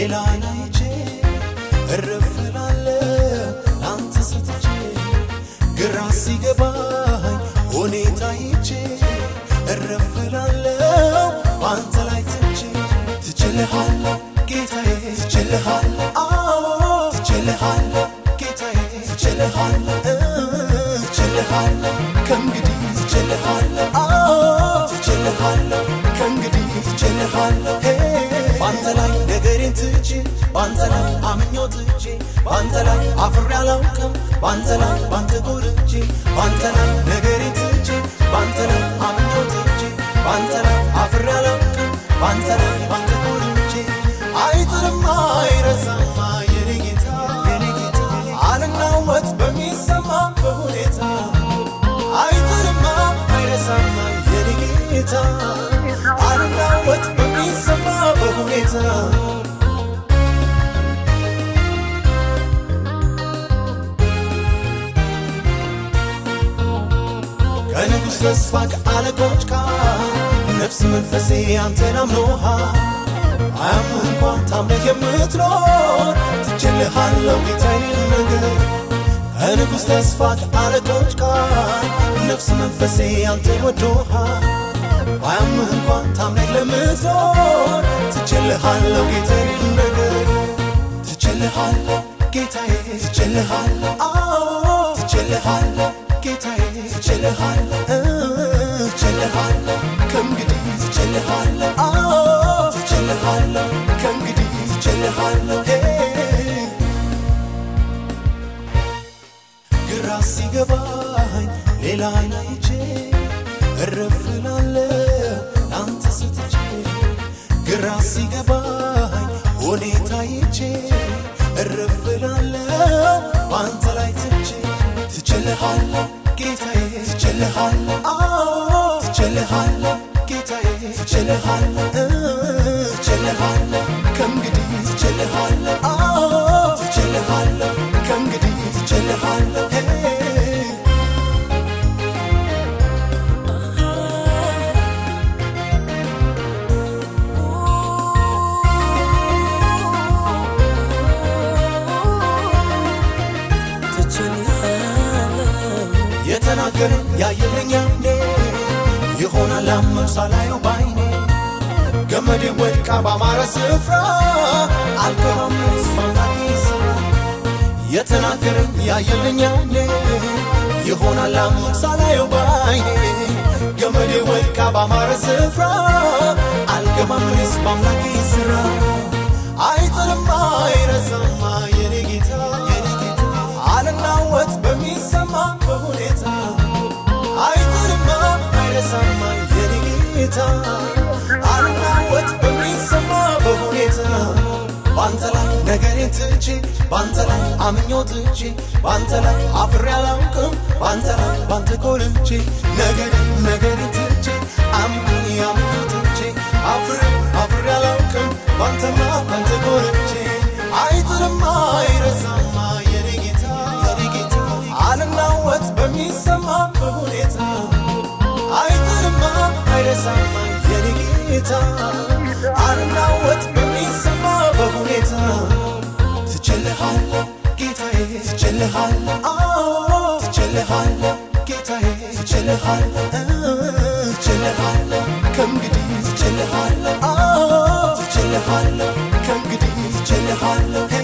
ሲገባኝ ሌላ ናይቼ እረፍላለሁ ላንተ ሰጥቼ ግራ ሲገባኝ ሁኔታ ይቼ እረፍላለሁ በአንተ ላይ ትቼ ትችልሃለህ ጌታዬ ትችልሃለህ አዎ ትችልሃለህ ጌታዬ ትችልሃለህ እ ትችልሃለህ ከእንግዲህ ትችልሃለህ አዎ ትችልሃለህ በአንተ ላይ አፍሬ አላውቅም። በአንተ ላይ በአንተ ጎርቼ በአንተ ላይ ነገሬን ትቼ በአንተ ላይ አምኜው በአንተ ላይ አፍሬ አላውቅም። በአንተ ላይ በአንተ ጎርቼ አይጥልማ አይረሳማ ከንጉሥ ተስፋ ከአለቆች ጋር ነፍስ መንፈሴ አንተን አምኖሃል አያምህ እንኳን ታምነህ የምትኖር ትችልሃለሁ ጌታዬን ነገር ከንጉሥ ተስፋ ከአለቆች ጋር ነፍስ መንፈሴ አንተን ወዶሃል አያምህ እንኳን ታምነህ ለምትኖር ትችልሃለሁ ጌታዬን ነገር ትችልሃለህ ጌታዬ ትችልሃለህ አዎ ጌታዬ ትችልሃለህ ትችልሃለህ አዎ ትችልሃለህ ከእንግዲህ ትችልሃለህ ሄ ግራ ሲገባኝ ሌላ ናይቼ እረፍላለሁ ላንተ ሰጥቼ ግራ ሲገባኝ ሁኔታ ይቼ እረፍላለሁ በአንተ ላይ ትቼ ትችልሃለህ ጌታዬ ትችልሃለህ አዎ ትችልሃለህ ጌታዬ ትችልሃለህ እ ትችልሃለህ ከእንግዲህ ትችልሃለህ አዎ ትችልሃለህ ከእንግዲህ ትችልሃለህ ሄ የተናገረኝ ያየለኝ ያኔ ይሆናል አመው ሳላየው ባይኔ ገመዴ ወድቃ ባማረ ስፍራ አልገባም ስማምላኬ ስራ የተናገረኝ ያየለኝ ያኔ ይሆናል አመው ሳላየው ገመዴ ወድቃ ባማረ ስፍራ አልገባም በአንተ ላይ ነገሬን ትቼ በአንተ ላይ አምኜው ትቼ በአንተ ላይ አፍሬ አላውቅም በአንተ ላይ በአንተ ኮልቼ ነገር ነገሬን ትቼ አምኜ አምኜው ትቼ አፍሬ አፍሬ አላውቅም በአንተማ በአንተ ኮልቼ። አይጥልማ አይረሳማ የኔ ጌታ የኔ ጌታ አልናወጥ በሚሰማ በሁኔታ። አይጥልማ አይረሳማ የኔ ጌታ አልናወጥ ትችልሃለህ አዎ ትችልሃለህ ጌታዬ ትችልሃለህ እ ትችልሃለህ ከእንግዲህ ትችልሃለህ አዎ ትችልሃለህ ከእንግዲህ ትችልሃለህ ሄ